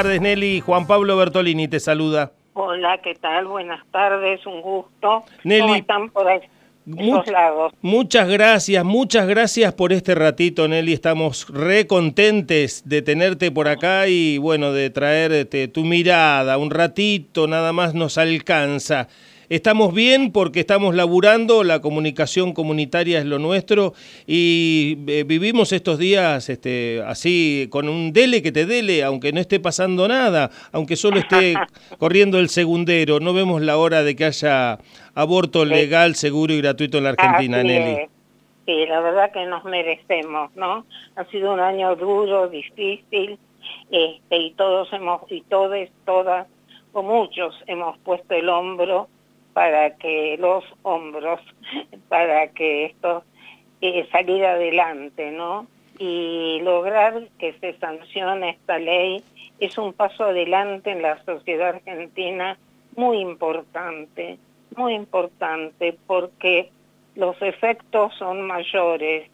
tardes, Nelly. Juan Pablo Bertolini te saluda. Hola, ¿qué tal? Buenas tardes, un gusto. Nelly, ¿Cómo están por ahí? Mu- lados? Muchas gracias, muchas gracias por este ratito, Nelly. Estamos re contentes de tenerte por acá y bueno, de traerte tu mirada. Un ratito nada más nos alcanza. Estamos bien porque estamos laburando, la comunicación comunitaria es lo nuestro y eh, vivimos estos días este, así, con un dele que te dele, aunque no esté pasando nada, aunque solo esté corriendo el segundero. No vemos la hora de que haya aborto legal, seguro y gratuito en la Argentina, Así Nelly. es. Sí, la verdad que nos merecemos, ¿no? Ha sido un año duro, difícil, este, y todos hemos, y todos, todas, o muchos hemos puesto el hombro para que los hombros, para que esto eh, salir adelante, ¿no? Y lograr que se sancione esta ley es un paso adelante en la sociedad argentina muy importante, muy importante, porque los efectos son mayores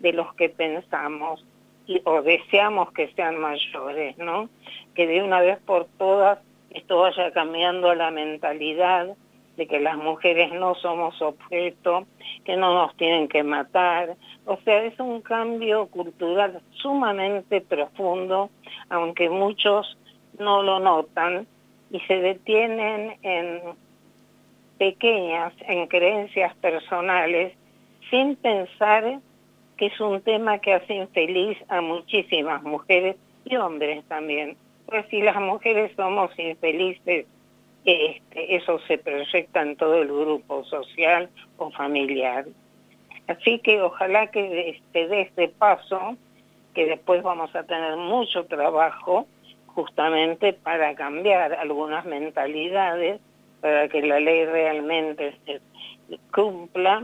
de los que pensamos y, o deseamos que sean mayores, ¿no? Que de una vez por todas esto vaya cambiando la mentalidad de que las mujeres no somos objeto, que no nos tienen que matar. O sea, es un cambio cultural sumamente profundo, aunque muchos no lo notan y se detienen en pequeñas, en creencias personales, sin pensar que es un tema que hace infeliz a muchísimas mujeres y hombres también. Pues si las mujeres somos infelices, este, eso se proyecta en todo el grupo social o familiar. Así que ojalá que este, dé este paso, que después vamos a tener mucho trabajo justamente para cambiar algunas mentalidades, para que la ley realmente se cumpla,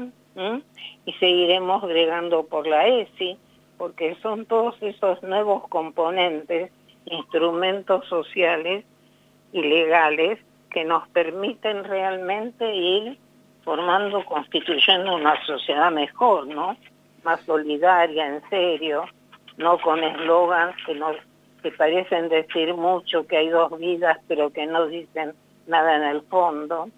y seguiremos bregando por la ESI, porque son todos esos nuevos componentes, instrumentos sociales y legales que nos permiten realmente ir formando, constituyendo una sociedad mejor, ¿no? Más solidaria, en serio, no con eslogans que, no, que parecen decir mucho, que hay dos vidas, pero que no dicen nada en el fondo,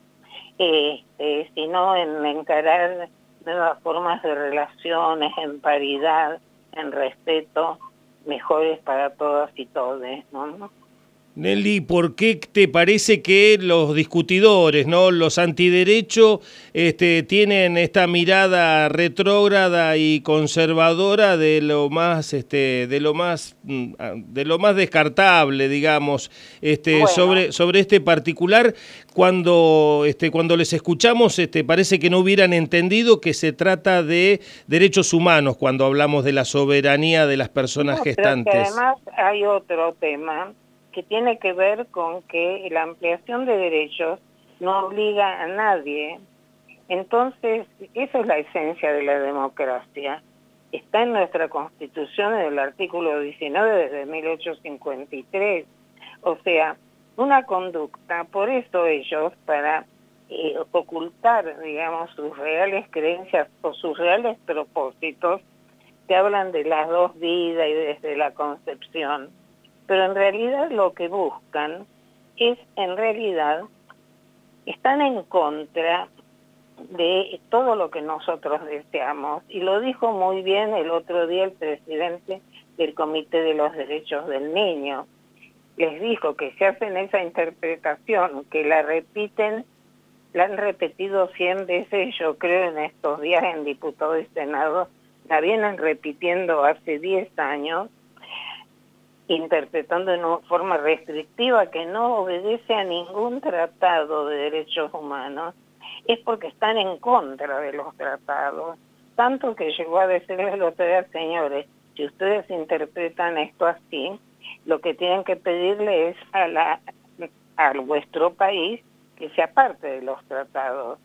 este, sino en encarar nuevas formas de relaciones, en paridad, en respeto, mejores para todas y todos, ¿no? Nelly, ¿por qué te parece que los discutidores, no, los antiderechos, este, tienen esta mirada retrógrada y conservadora de lo más, este, de lo más, mm, de lo más descartable, digamos, este, Bueno. sobre, sobre este particular? Cuando, este, cuando les escuchamos, este, parece que no hubieran entendido que se trata de derechos humanos cuando hablamos de la soberanía de las personas No, pero que gestantes. además hay otro tema que tiene que ver con que la ampliación de derechos no obliga a nadie. Entonces, esa es la esencia de la democracia. Está en nuestra Constitución, en el artículo 19 desde 1853. O sea, una conducta, por eso ellos, para eh, ocultar, digamos, sus reales creencias o sus reales propósitos, te hablan de las dos vidas y desde la concepción pero en realidad lo que buscan es, en realidad, están en contra de todo lo que nosotros deseamos. Y lo dijo muy bien el otro día el presidente del Comité de los Derechos del Niño. Les dijo que si hacen esa interpretación, que la repiten, la han repetido 100 veces, yo creo, en estos días en diputados y senado, la vienen repitiendo hace 10 años, interpretando de una forma restrictiva que no obedece a ningún tratado de derechos humanos, es porque están en contra de los tratados. Tanto que llegó a decirles otro día, señores, si ustedes interpretan esto así, lo que tienen que pedirle es a, la, a vuestro país que sea parte de los tratados,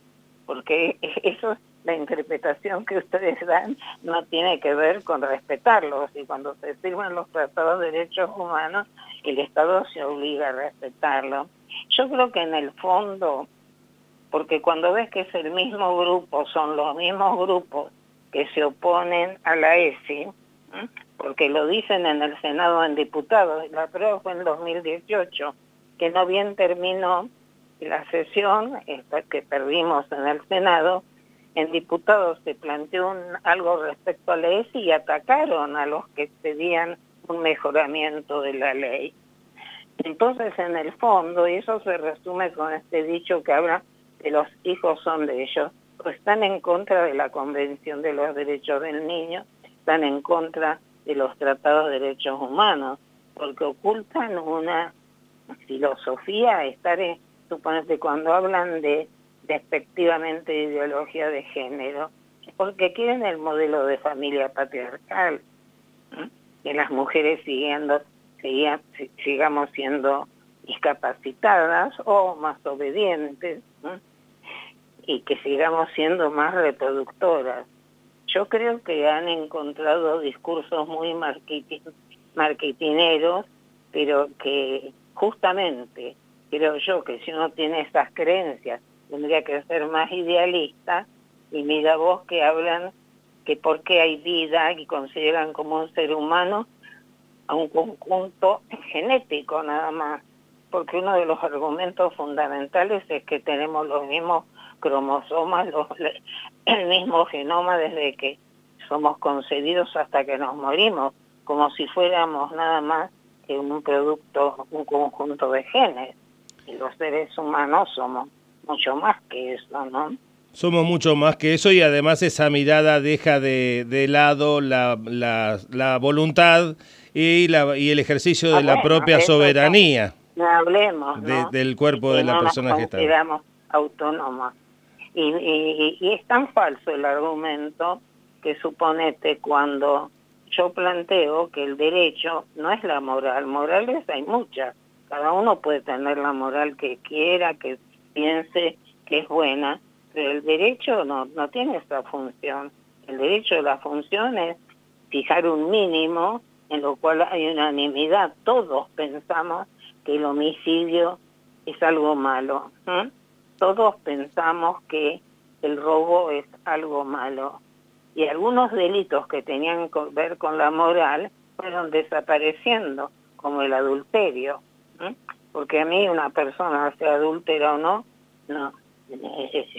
porque eso la interpretación que ustedes dan no tiene que ver con respetarlos y cuando se firman los tratados de derechos humanos el Estado se obliga a respetarlo. Yo creo que en el fondo, porque cuando ves que es el mismo grupo, son los mismos grupos que se oponen a la ESI, porque lo dicen en el Senado en diputados, la prueba fue en 2018, que no bien terminó la sesión esta que perdimos en el Senado, en diputados se planteó algo respecto a la ESI y atacaron a los que pedían un mejoramiento de la ley. Entonces, en el fondo, y eso se resume con este dicho que habla de los hijos son de ellos, pues están en contra de la Convención de los Derechos del Niño, están en contra de los tratados de derechos humanos, porque ocultan una filosofía, estar, en, suponete, cuando hablan de despectivamente ideología de género, porque quieren el modelo de familia patriarcal, que las mujeres siguiendo, sigamos siendo discapacitadas o más obedientes, y que sigamos siendo más reproductoras. Yo creo que han encontrado discursos muy marketineros, pero que justamente creo yo que si uno tiene esas creencias tendría que ser más idealista y mira vos que hablan que porque hay vida y consideran como un ser humano a un conjunto genético nada más, porque uno de los argumentos fundamentales es que tenemos los mismos cromosomas, los, el mismo genoma desde que somos concebidos hasta que nos morimos, como si fuéramos nada más que un producto, un conjunto de genes. Y los seres humanos somos mucho más que eso, ¿no? Somos mucho más que eso y además esa mirada deja de, de lado la, la, la, voluntad y, la, y el ejercicio de la propia soberanía. No hablemos, del cuerpo de la persona que está. autónomos. Y, y, y, es tan falso el argumento que suponete cuando yo planteo que el derecho no es la moral, morales hay muchas, cada uno puede tener la moral que quiera, que piense que es buena, pero el derecho no, no tiene esa función. El derecho de la función es fijar un mínimo en lo cual hay unanimidad. Todos pensamos que el homicidio es algo malo. Todos pensamos que el robo es algo malo. Y algunos delitos que tenían que ver con la moral fueron desapareciendo, como el adulterio porque a mí una persona, sea adúltera o no, no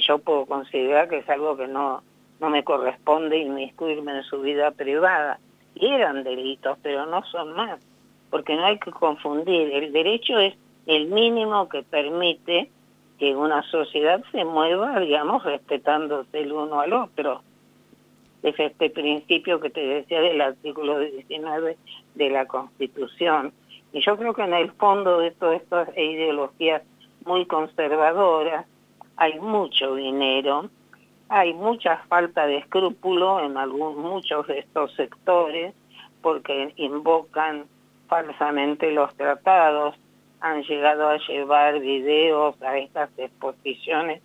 yo puedo considerar que es algo que no, no me corresponde inmiscuirme en su vida privada. Y eran delitos, pero no son más, porque no hay que confundir. El derecho es el mínimo que permite que una sociedad se mueva, digamos, respetándose el uno al otro. Es este principio que te decía del artículo 19 de la Constitución. Y yo creo que en el fondo de todas estas ideologías muy conservadoras hay mucho dinero, hay mucha falta de escrúpulo en algún, muchos de estos sectores porque invocan falsamente los tratados, han llegado a llevar videos a estas exposiciones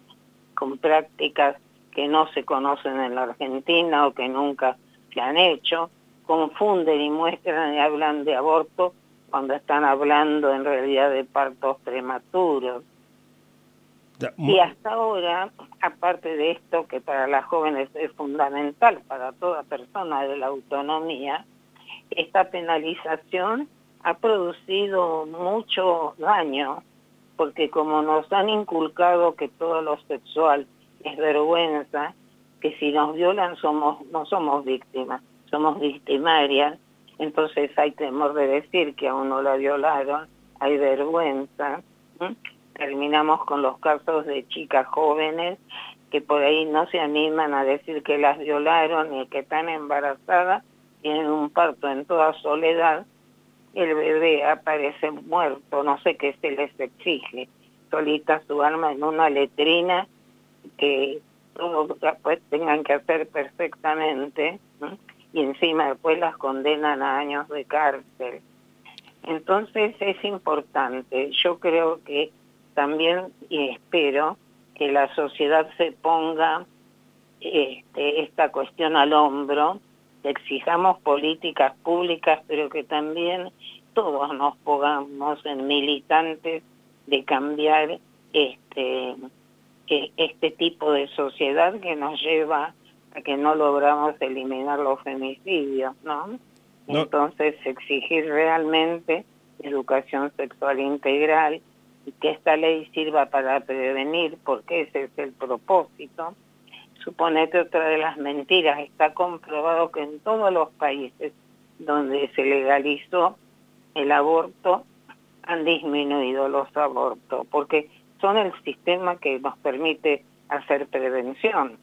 con prácticas que no se conocen en la Argentina o que nunca se han hecho, confunden y muestran y hablan de aborto cuando están hablando en realidad de partos prematuros. Y hasta ahora, aparte de esto que para las jóvenes es fundamental, para toda persona de la autonomía, esta penalización ha producido mucho daño, porque como nos han inculcado que todo lo sexual es vergüenza, que si nos violan somos no somos víctimas, somos victimarias, entonces hay temor de decir que a uno la violaron, hay vergüenza. Terminamos con los casos de chicas jóvenes que por ahí no se animan a decir que las violaron y que están embarazadas, tienen un parto en toda soledad, el bebé aparece muerto, no sé qué se les exige, solita su alma en una letrina que todos pues, tengan que hacer perfectamente y encima después las condenan a años de cárcel. Entonces es importante, yo creo que también y espero que la sociedad se ponga este, esta cuestión al hombro, que exijamos políticas públicas, pero que también todos nos pongamos en militantes de cambiar este, e, este tipo de sociedad que nos lleva que no logramos eliminar los femicidios, ¿no? Entonces, exigir realmente educación sexual integral y que esta ley sirva para prevenir, porque ese es el propósito. Suponete otra de las mentiras, está comprobado que en todos los países donde se legalizó el aborto han disminuido los abortos, porque son el sistema que nos permite hacer prevención.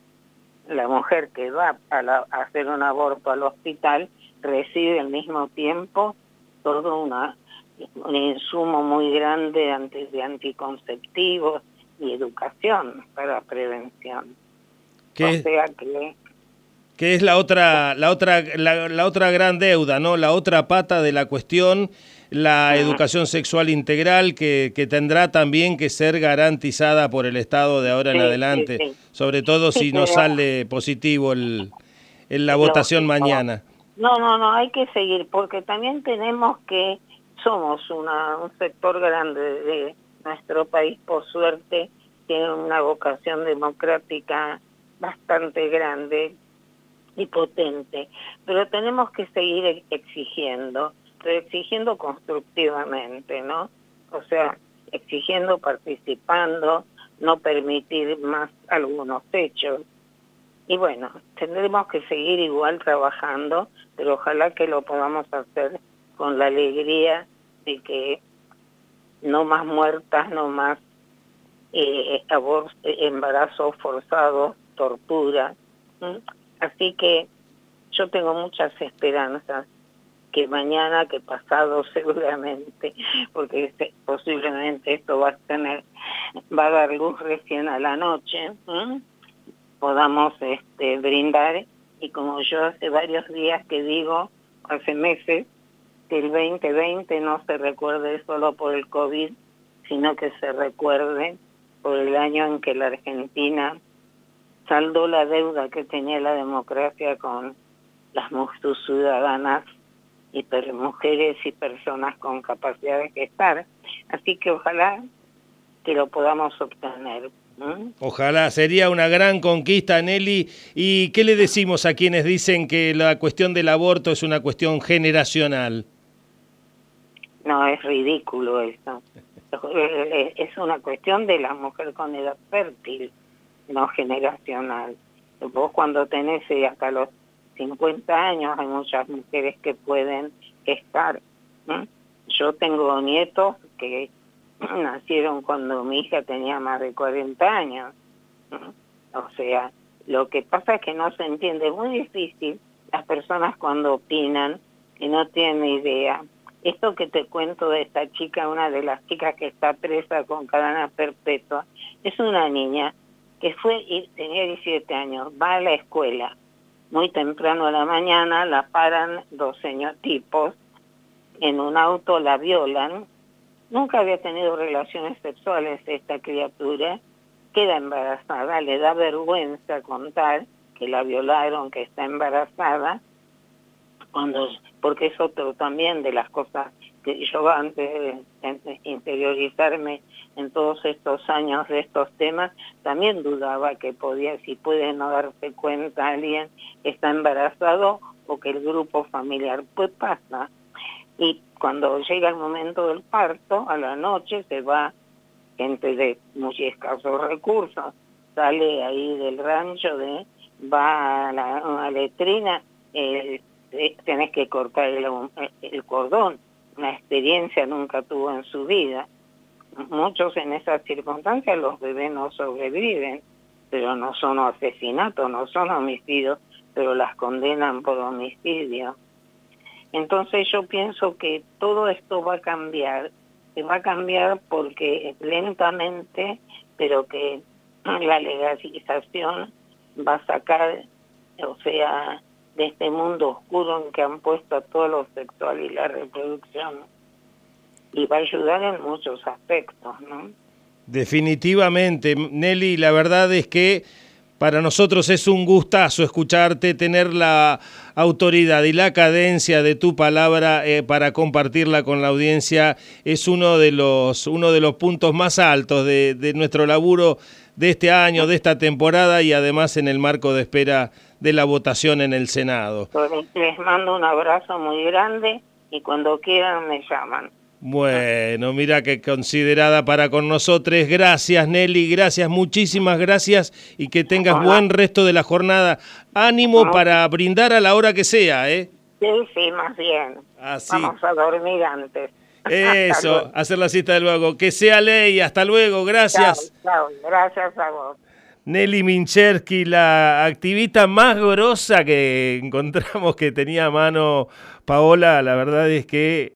La mujer que va a, a hacer un aborto al hospital recibe al mismo tiempo todo una, un insumo muy grande antes de anticonceptivos y educación para prevención. o sea que que es la otra la otra la, la, otra gran deuda, ¿no? La otra pata de la cuestión, la educación sexual integral que, que tendrá también que ser garantizada por el Estado de ahora en adelante, sobre todo si no sale positivo el, en la votación mañana. No, no, no, hay que seguir, porque también tenemos que, somos una, un sector grande de nuestro país, por suerte, tiene una vocación democrática bastante grande y potente, pero tenemos que seguir exigiendo, pero exigiendo constructivamente, ¿no? O sea, exigiendo, participando, no permitir más algunos hechos. Y bueno, tendremos que seguir igual trabajando, pero ojalá que lo podamos hacer con la alegría de que no más muertas, no más eh, embarazos forzados, tortura. Así que yo tengo muchas esperanzas que mañana, que pasado seguramente, porque este, posiblemente esto va a tener, va a dar luz recién a la noche, podamos este, brindar. Y como yo hace varios días que digo, hace meses, que el 2020 no se recuerde solo por el COVID, sino que se recuerde por el año en que la Argentina saldó la deuda que tenía la democracia con las ciudadanas y mujeres y personas con capacidad de gestar. Así que ojalá que lo podamos obtener. Ojalá, sería una gran conquista, Nelly. ¿Y qué le decimos a quienes dicen que la cuestión del aborto es una cuestión generacional? No, es ridículo eso. Es una cuestión de la mujer con edad fértil no generacional. Vos cuando tenés eh, hasta los 50 años hay muchas mujeres que pueden estar. Yo tengo nietos que nacieron cuando mi hija tenía más de 40 años. O sea, lo que pasa es que no se entiende, es muy difícil las personas cuando opinan y no tienen idea. Esto que te cuento de esta chica, una de las chicas que está presa con cadena perpetua, es una niña que fue tenía 17 años, va a la escuela, muy temprano a la mañana la paran dos tipos en un auto la violan, nunca había tenido relaciones sexuales esta criatura, queda embarazada, le da vergüenza contar que la violaron, que está embarazada, cuando porque es otro también de las cosas que yo antes de interiorizarme en todos estos años de estos temas, también dudaba que podía, si puede no darse cuenta alguien está embarazado o que el grupo familiar, pues pasa. Y cuando llega el momento del parto, a la noche se va gente de muy escasos recursos, sale ahí del rancho, de va a la letrina, eh, tenés que cortar el cordón. Una experiencia nunca tuvo en su vida muchos en esas circunstancias los bebés no sobreviven, pero no son asesinatos, no son homicidios, pero las condenan por homicidio. Entonces yo pienso que todo esto va a cambiar, se va a cambiar porque lentamente, pero que la legalización va a sacar, o sea, de este mundo oscuro en que han puesto a todo lo sexual y la reproducción y va a ayudar en muchos aspectos, ¿no? Definitivamente, Nelly, la verdad es que Para nosotros es un gustazo escucharte, tener la autoridad y la cadencia de tu palabra eh, para compartirla con la audiencia. Es uno de los, uno de los puntos más altos de, de nuestro laburo de este año, de esta temporada y además en el marco de espera de la votación en el Senado. Les mando un abrazo muy grande y cuando quieran me llaman. Bueno, mira qué considerada para con nosotros. Gracias Nelly, gracias, muchísimas gracias y que tengas buen resto de la jornada. Ánimo para brindar a la hora que sea, ¿eh? Sí, sí, más bien. Vamos a dormir antes. Eso, hacer la cita de luego. Que sea ley, hasta luego, gracias. Chao, gracias a vos. Nelly Minchersky, la activista más grosa que encontramos que tenía a mano Paola, la verdad es que